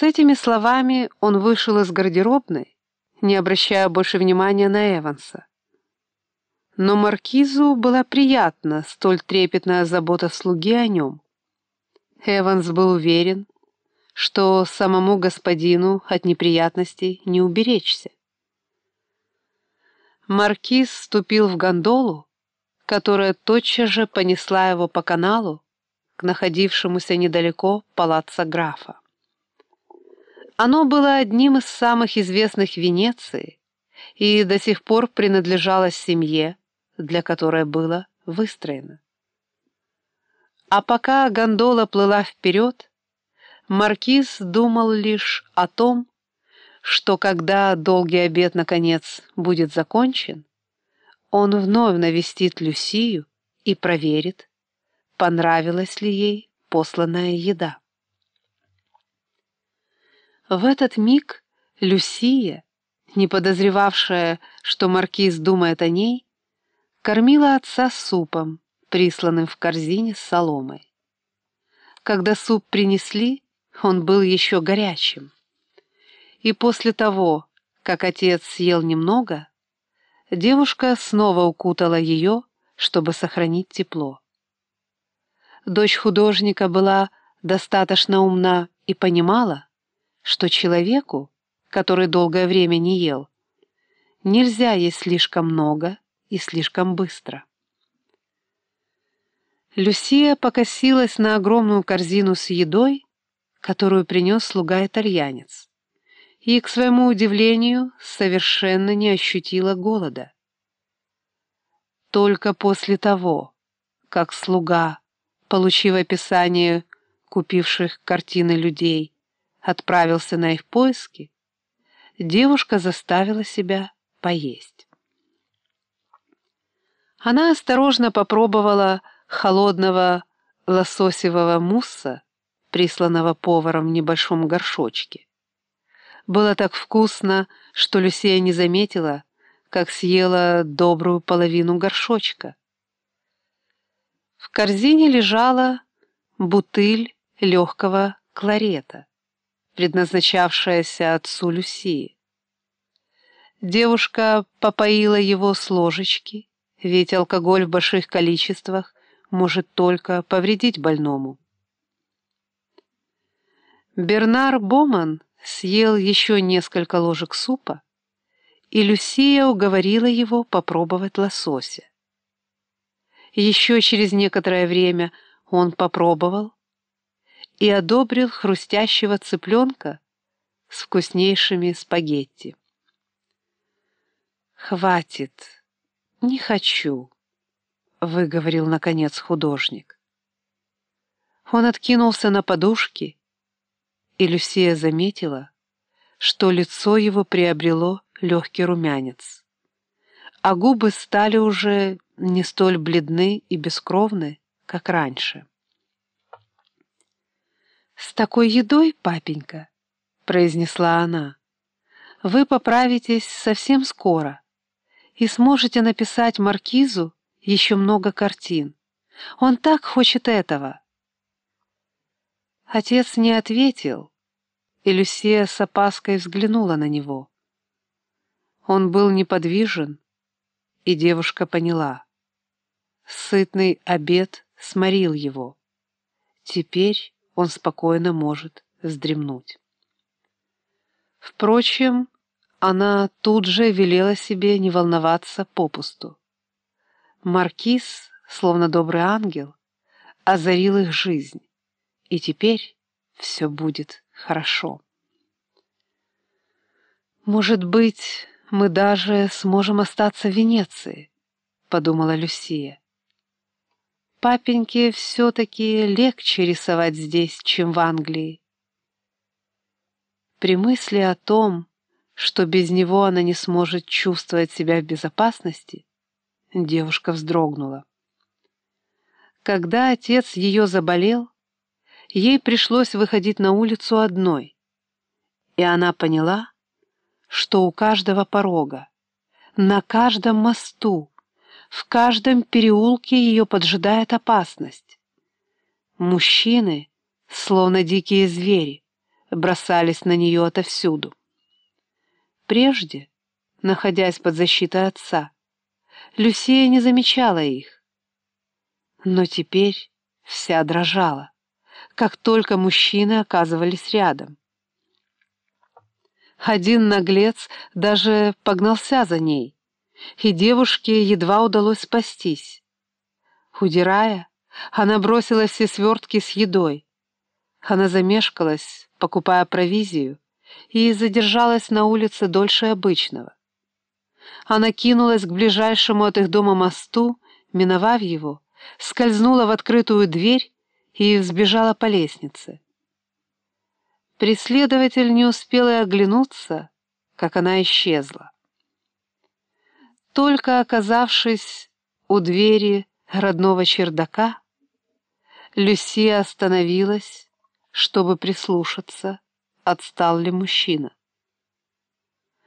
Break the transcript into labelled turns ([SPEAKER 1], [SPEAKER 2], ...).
[SPEAKER 1] С этими словами он вышел из гардеробной, не обращая больше внимания на Эванса. Но маркизу была приятна столь трепетная забота слуги о нем. Эванс был уверен, что самому господину от неприятностей не уберечься. Маркиз вступил в гондолу, которая тотчас же понесла его по каналу к находившемуся недалеко палаццо графа. Оно было одним из самых известных Венеции и до сих пор принадлежало семье, для которой было выстроено. А пока гондола плыла вперед, маркиз думал лишь о том, что когда долгий обед, наконец, будет закончен, он вновь навестит Люсию и проверит, понравилась ли ей посланная еда. В этот миг Люсия, не подозревавшая, что маркиз думает о ней, кормила отца супом, присланным в корзине с соломой. Когда суп принесли, он был еще горячим и после того, как отец съел немного, девушка снова укутала ее, чтобы сохранить тепло. Дочь художника была достаточно умна и понимала, что человеку, который долгое время не ел, нельзя есть слишком много и слишком быстро. Люсия покосилась на огромную корзину с едой, которую принес слуга-итальянец и, к своему удивлению, совершенно не ощутила голода. Только после того, как слуга, получив описание купивших картины людей, отправился на их поиски, девушка заставила себя поесть. Она осторожно попробовала холодного лососевого мусса, присланного поваром в небольшом горшочке. Было так вкусно, что Люсия не заметила, как съела добрую половину горшочка. В корзине лежала бутыль легкого кларета, предназначавшаяся отцу Люсии. Девушка попоила его с ложечки, ведь алкоголь в больших количествах может только повредить больному. Бернар Боман съел еще несколько ложек супа, и Люсия уговорила его попробовать лосося. Еще через некоторое время он попробовал и одобрил хрустящего цыпленка с вкуснейшими спагетти. «Хватит, не хочу», — выговорил, наконец, художник. Он откинулся на подушки и Люсия заметила, что лицо его приобрело легкий румянец, а губы стали уже не столь бледны и бескровны, как раньше. «С такой едой, папенька», — произнесла она, — «вы поправитесь совсем скоро и сможете написать Маркизу еще много картин. Он так хочет этого». Отец не ответил, и Люсия с опаской взглянула на него. Он был неподвижен, и девушка поняла. Сытный обед сморил его. Теперь он спокойно может вздремнуть. Впрочем, она тут же велела себе не волноваться попусту. Маркиз, словно добрый ангел, озарил их жизнь, и теперь все будет хорошо. «Может быть, мы даже сможем остаться в Венеции», — подумала Люсия. «Папеньке все-таки легче рисовать здесь, чем в Англии». При мысли о том, что без него она не сможет чувствовать себя в безопасности, девушка вздрогнула. Когда отец ее заболел, ей пришлось выходить на улицу одной, и она поняла, что у каждого порога, на каждом мосту, в каждом переулке ее поджидает опасность. Мужчины, словно дикие звери, бросались на нее отовсюду. Прежде, находясь под защитой отца, Люсия не замечала их. Но теперь вся дрожала, как только мужчины оказывались рядом. Один наглец даже погнался за ней, и девушке едва удалось спастись. Удирая, она бросила все свертки с едой. Она замешкалась, покупая провизию, и задержалась на улице дольше обычного. Она кинулась к ближайшему от их дома мосту, миновав его, скользнула в открытую дверь и взбежала по лестнице. Преследователь не успел и оглянуться, как она исчезла. Только оказавшись у двери родного чердака, Люсия остановилась, чтобы прислушаться, отстал ли мужчина.